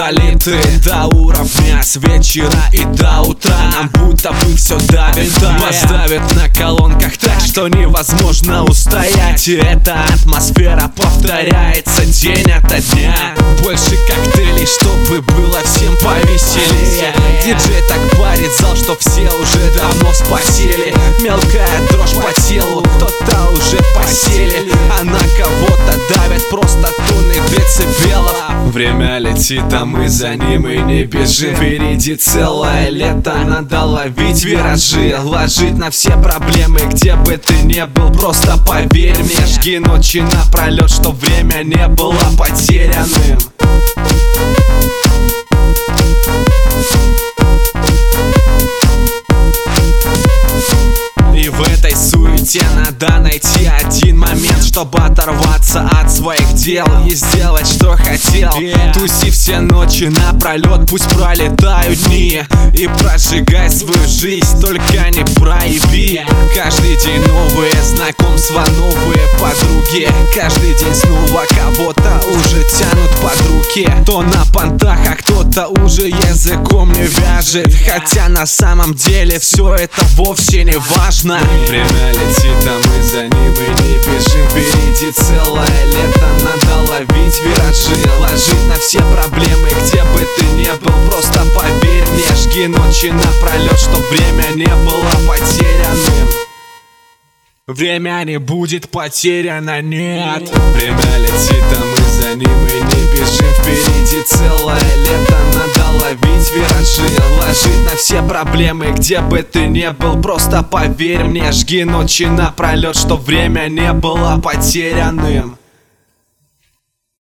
залиты До уровня с вечера и до утра. Нам будто бы все давит Поставят на колонках так, что невозможно устоять. И эта атмосфера повторяется день ото дня. Больше коктейлей, чтобы было всем повеселее. Диджей так парит зал, что все уже давно спасели. Мелкая дрожь по телу, кто-то уже посели. А на кого-то давят просто тонны децибелов Время летит, а мы за ним и не бежим. Впереди целое лето, надо ловить виражи. Ложить на все проблемы, где бы ты ни был. Просто поверь мне, жги ночи напролет Что время не было потерянным. Суете надо найти один Чтобы оторваться от своих дел И сделать, что хотел. Yeah. Туси все ночи напролет Пусть пролетают дни. И прожигай свою жизнь Только не прояви. Каждый день новые знакомства Новые подруги. Каждый день снова кого-то уже тянут под руки. То на понтах, а кто-то уже языком не вяжет. Хотя на самом деле все это вовсе не важно. Время летит, а мы за ним Целое лето, надо ловить виражи Ложить на все проблемы, где бы ты ни был Просто поверь. Мне, жги ночи напролет Чтоб время не было потерянным Время не будет потеряно, нет. Время летит, а мы за ним и не бежим. Впереди целое все проблемы, где бы ты ни был Просто поверь мне, жги ночи напролет Что время не было потерянным